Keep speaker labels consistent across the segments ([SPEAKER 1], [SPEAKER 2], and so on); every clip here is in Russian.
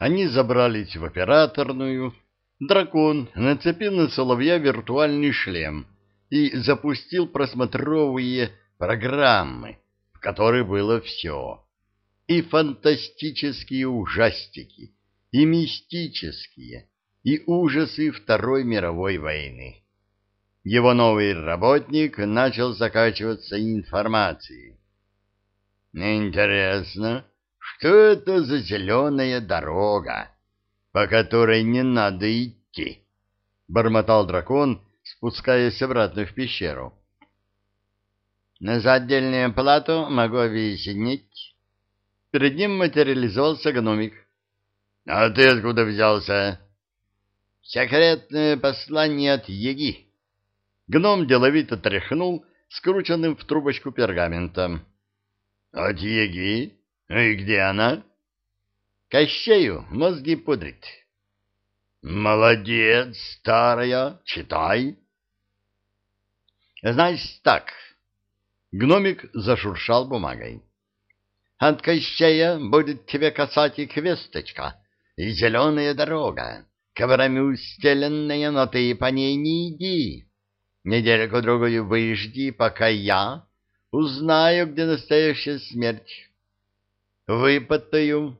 [SPEAKER 1] Они забрались в операторную. Дракон нацепил на соловья виртуальный шлем и запустил просмотровые программы, в которых было все. И фантастические ужастики, и мистические, и ужасы Второй мировой войны. Его новый работник начал закачиваться информацией. Интересно, что это за зеленая дорога, по которой не надо идти? Бормотал дракон, спускаясь обратно в пещеру. За отдельную плату могу объяснить. Перед ним материализовался гномик. — А ты откуда взялся? — Секретное послание от Еги. Гном деловито тряхнул скрученным в трубочку пергаментом. — От Еги? И где она? — Кощею мозги пудрит. — Молодец, старая, читай. — Значит так. Гномик зашуршал бумагой. — От Кощея будет тебе касатик весточка и зеленая дорога, коврами устеленная, но ты по ней не иди. Недельку-другую выжди, пока я Узнаю, где настоящая смерть. Выпытаю.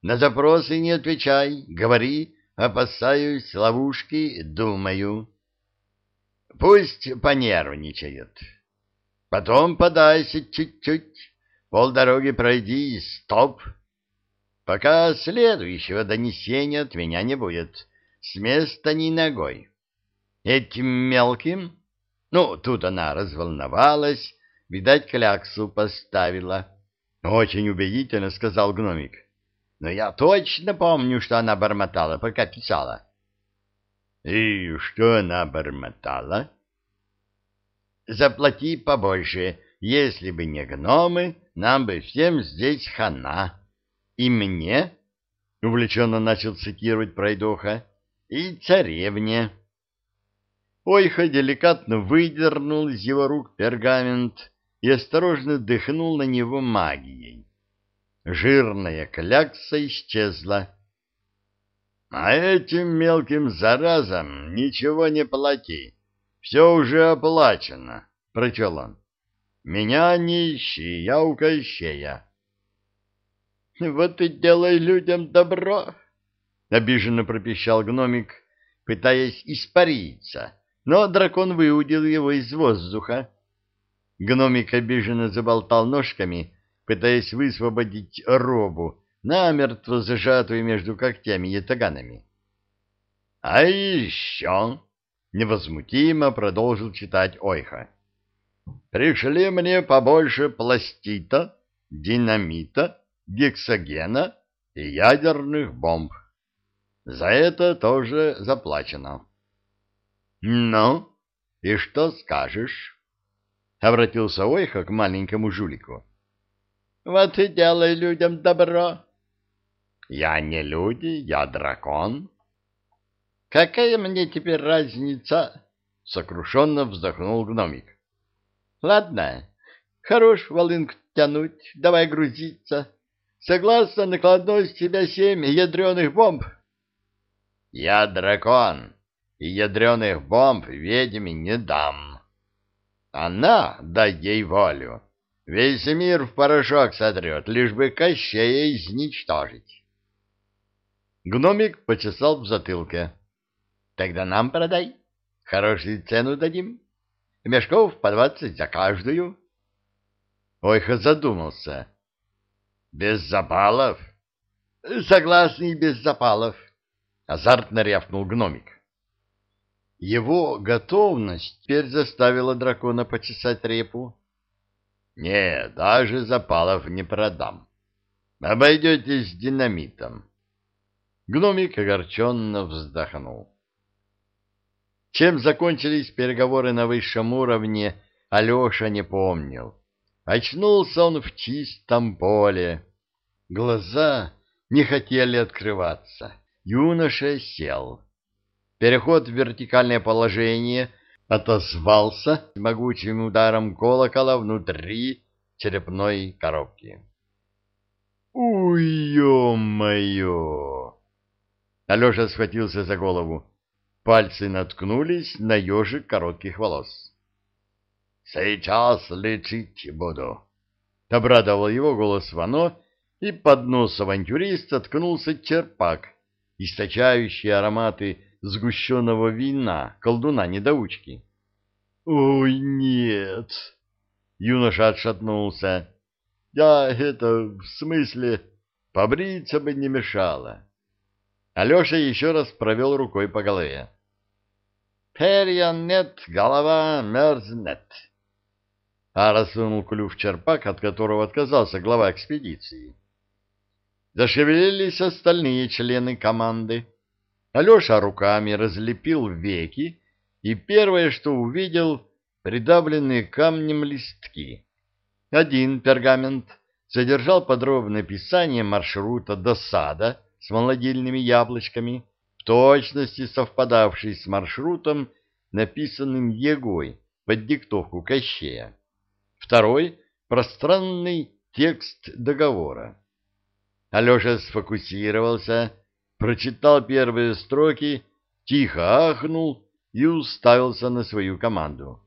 [SPEAKER 1] На запросы не отвечай. Говори, опасаюсь ловушки, думаю. Пусть понервничает. Потом подайся чуть-чуть. Полдороги пройди и стоп. Пока следующего донесения от меня не будет. С места ни ногой. Этим мелким... Ну, тут она разволновалась, Видать, кляксу поставила. Очень убедительно, сказал гномик. Но я точно помню, что она бормотала, пока писала. И что она бормотала? Заплати побольше. Если бы не гномы, нам бы всем здесь хана. И мне, увлеченно начал цитировать пройдоха, и царевне. Ойха деликатно выдернул из его рук пергамент и осторожно дыхнул на него магией. Жирная клякса исчезла. — А этим мелким заразам ничего не плати. Все уже оплачено, — прочел он. — Меня не ищи, я у Кощея. — Вот и делай людям добро, — обиженно пропищал гномик, пытаясь испариться, но дракон выудил его из воздуха. Гномик обиженно заболтал ножками, пытаясь высвободить робу, намертво зажатую между когтями и таганами. — А еще, — невозмутимо продолжил читать Ойха, — пришли мне побольше пластита, динамита, гексогена и ядерных бомб. За это тоже заплачено. — Ну, и что скажешь? — обратился Ойха к маленькому жулику. — Вот и делай людям добро. — Я не люди, я дракон. — Какая мне теперь разница? — сокрушенно вздохнул гномик. — Ладно, хорош волынку тянуть, давай грузиться. Согласно накладной с тебя семь ядреных бомб. — Я дракон, и ядреных бомб ведьме не дам. Она, дай ей волю, весь мир в порошок сотрет, лишь бы Кощея изничтожить. Гномик почесал в затылке. — Тогда нам продай. Хорошую цену дадим. Мешков по двадцать за каждую. Ойха задумался. — Без запалов? — Согласный, без запалов. Азартно рявкнул гномик. Его готовность теперь заставила дракона почесать репу. — Не, даже запалов не продам. Обойдетесь динамитом. Гномик огорченно вздохнул. Чем закончились переговоры на высшем уровне, Алеша не помнил. Очнулся он в чистом поле. Глаза не хотели открываться. Юноша сел. Переход в вертикальное положение отозвался могучим ударом колокола внутри черепной коробки. «Уй, ё-моё!» Алеша схватился за голову. Пальцы наткнулись на ежик коротких волос.
[SPEAKER 2] «Сейчас лечить буду», —
[SPEAKER 1] обрадовал его голос Вано, и под нос авантюриста ткнулся черпак, источающий ароматы сгущенного вина, колдуна-недоучки. «Ой, нет!» — юноша отшатнулся. «Я это, в смысле, побриться бы не мешало». Алеша еще раз провел рукой по голове.
[SPEAKER 2] «Перья нет, голова мерзнет».
[SPEAKER 1] А рассунул клюв черпак, от которого отказался глава экспедиции. Зашевелились остальные члены команды. Алеша руками разлепил веки, и первое, что увидел, придавленные камнем листки. Один пергамент содержал подробное описание маршрута до сада с молодильными яблочками, в точности совпадавший с маршрутом, написанным Егой под диктовку Кощея. Второй — пространный текст договора. Алеша сфокусировался, прочитал первые строки, тихо ахнул и уставился на свою команду.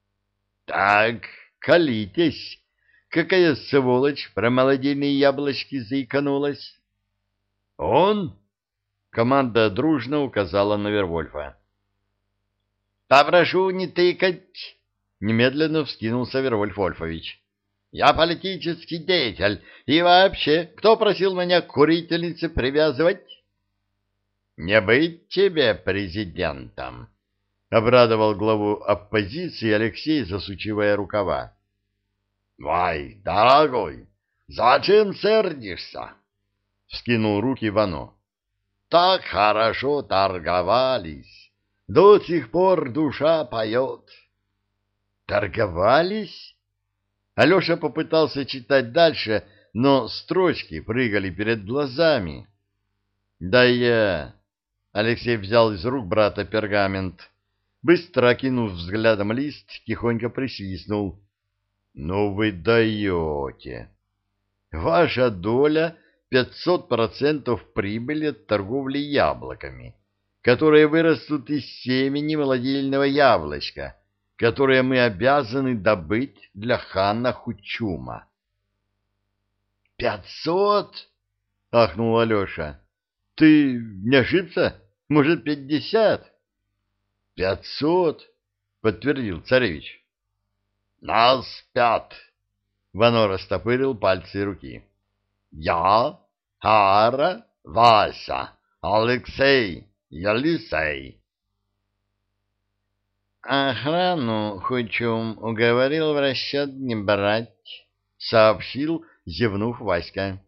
[SPEAKER 1] — Так, колитесь, какая сволочь про молодильные яблочки заиканулась. — Он? — команда дружно указала на Вервольфа. — Попрошу не тыкать, — немедленно вскинулся Вервольф Вольфович. Я политический деятель, и вообще, кто просил меня к курительнице привязывать? — Не быть тебе президентом, — обрадовал главу оппозиции Алексей, засучивая рукава.
[SPEAKER 2] — Вай, дорогой, зачем сердишься? — вскинул руки Вано. — Так хорошо торговались, до сих пор душа поет.
[SPEAKER 1] — Торговались? Алеша попытался читать дальше, но строчки прыгали перед глазами. «Да я...» Алексей взял из рук брата пергамент. Быстро окинув взглядом лист, тихонько присвистнул. «Ну вы даете! Ваша доля пятьсот процентов прибыли от торговли яблоками, которые вырастут из семени молодильного яблочка» которые мы обязаны добыть для хана Хучума.
[SPEAKER 2] «Пятьсот?»
[SPEAKER 1] — ахнул Алеша. «Ты не ошибся? Может, пятьдесят?» «Пятьсот?» — подтвердил царевич.
[SPEAKER 2] «Нас пять!»
[SPEAKER 1] — Вано растопырил пальцы руки.
[SPEAKER 2] «Я, Ара, Вася, Алексей, Елисей».
[SPEAKER 1] Охрану Хучум уговорил в расчет не брать, — сообщил, зевнув Васька.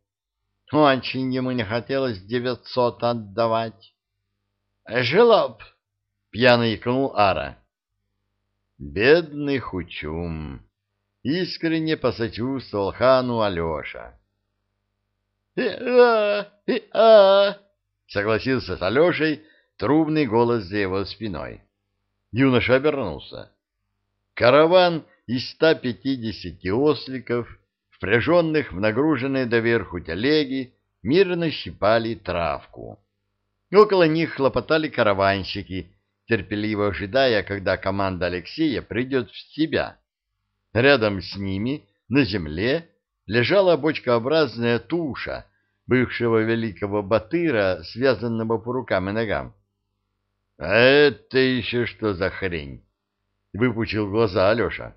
[SPEAKER 1] Очень ему не хотелось девятьсот отдавать. — Желоб! — пьяно икнул Ара. Бедный Хучум! Искренне посочувствовал хану Алеша. «И-а! И-а!» — согласился с Алешей трубный голос за его спиной. Юноша обернулся. Караван из 150 осликов, впряженных в нагруженные доверху телеги, мирно щипали травку. Около них хлопотали караванщики, терпеливо ожидая, когда команда Алексея придет в себя. Рядом с ними, на земле, лежала бочкообразная туша бывшего великого батыра, связанного по рукам и ногам. — А это еще что за хрень? — выпучил глаза Алеша.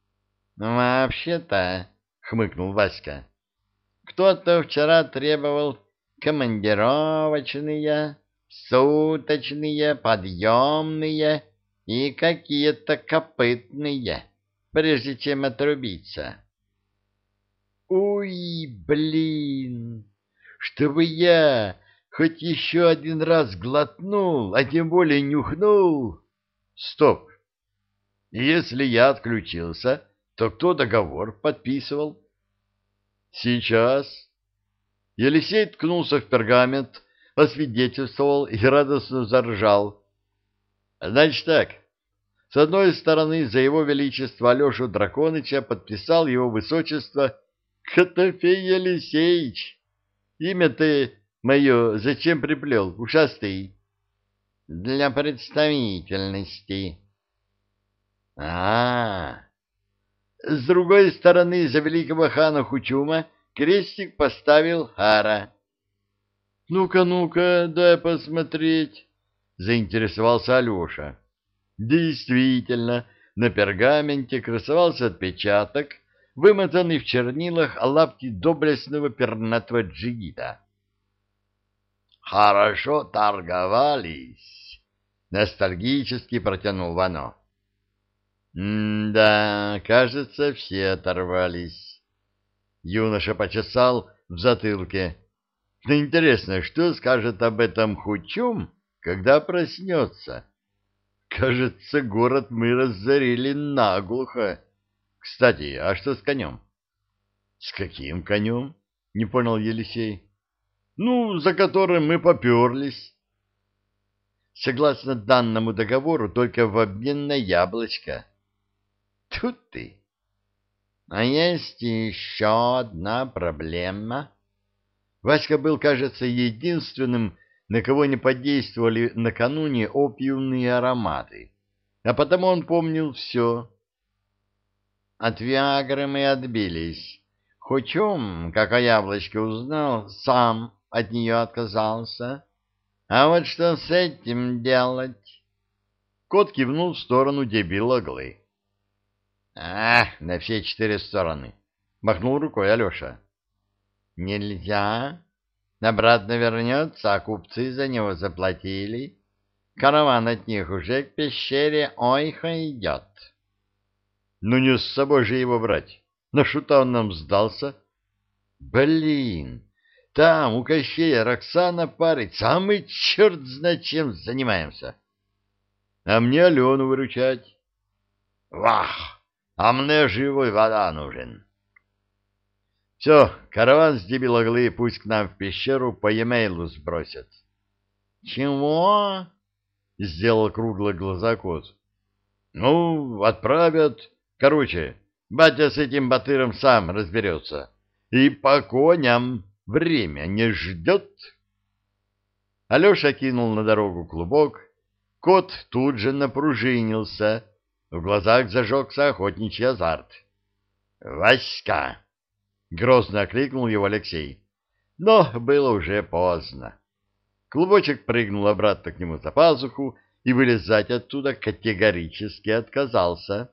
[SPEAKER 1] — Ну, вообще-то, — хмыкнул Васька, — кто-то вчера требовал командировочные, суточные, подъемные и какие-то копытные, прежде чем отрубиться. — Ой, блин! Чтобы я хоть еще один раз глотнул, а тем более нюхнул. Стоп. Если я отключился, то кто договор подписывал? Сейчас. Елисей ткнулся в пергамент, освидетельствовал и радостно заржал. Значит так, с одной стороны, за его величество Алешу Драконыча подписал его высочество Котофей Елисеевич. Имя-то мое зачем приплел, ушастый?
[SPEAKER 2] Для представительности.
[SPEAKER 1] А, -а, а С другой стороны, за великого хана Хучума крестик поставил Хара. «Ну-ка, ну-ка, дай посмотреть», — заинтересовался Алеша. Действительно, на пергаменте красовался отпечаток, вымотанный в чернилах лапти доблестного пернатого джигита.
[SPEAKER 2] «Хорошо торговались», — ностальгически протянул Вано.
[SPEAKER 1] «Да, кажется, все оторвались». Юноша почесал в затылке. Но интересно, что скажет об этом Хучум, когда проснется? Кажется, город мы разорили наглухо. Кстати, а что с конем? — С каким конем? — не понял Елисей. — Ну, за которым мы поперлись. Согласно данному договору, только в обмен на яблочко. Тут ты. А есть еще одна проблема. Васька был, кажется, единственным, на кого не подействовали накануне опиумные ароматы, а потому он помнил все. От Виагры мы отбились. Хочум, как о яблочке узнал, сам от нее отказался. А вот что с этим делать? Кот кивнул в сторону дебилоглы. — А, на все четыре стороны! — махнул рукой Алеша. Нельзя. Обратно вернется, а купцы за него заплатили. Караван от них уже к пещере Ойха идет. Ну не с собой же его брать. На шута он нам сдался. Блин, там у Кощея Роксана парит, самый черт знает чем занимаемся. А мне Алену выручать.
[SPEAKER 2] Вах, а мне живой вода нужен.
[SPEAKER 1] Все, караван с дебилоглы пусть к нам в пещеру по емейлу сбросят. — Чего? — сделал круглые глаза кот. — Ну, отправят. Короче, батя с этим батыром сам разберется. И по коням время не ждет. Алеша кинул на дорогу клубок. Кот тут же напружинился. В глазах зажегся охотничий азарт. — Васька! — грозно окликнул его Алексей. Но было уже поздно. Клубочек прыгнул обратно к нему за пазуху и вылезать оттуда категорически отказался.